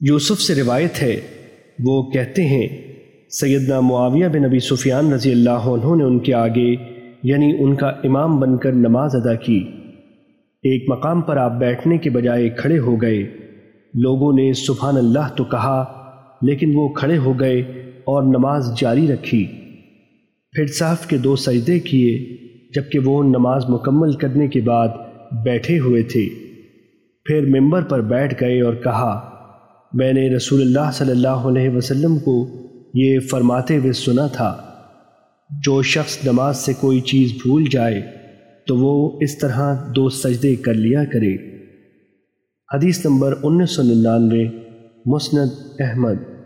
یوسف سے روایت ہے، وہ کہتے ہیں، سیدنا معاویہ بن نبی سفیان رضی اللہ عنہ نے ان کے آگے یعنی ان کا امام بن کر نماز ادا کی۔ ایک مقام پر آپ بیٹھنے کے بجائے کھڑے ہو گئے۔ لوگوں نے سبحان اللہ تو کہا، لیکن وہ کھڑے ہو گئے اور نماز جاری رکھی۔ پھر صاف کے دو سجدے کیے، جبکہ وہ نماز مکمل کرنے کے بعد بیٹھے ہوئے تھے۔ پھر ممبر پر بیٹھ گئے اور کہا میں نے رسول اللہ صلی اللہ علیہ وسلم کو یہ فرماتے ہوئے سنا تھا، جو شخص نماز سے کوئی چیز بھول جائے تو وہ اس طرح دو سجدے کر لیا کرے۔ حدیث نمبر انیس سو ننانوے، مسند احمد۔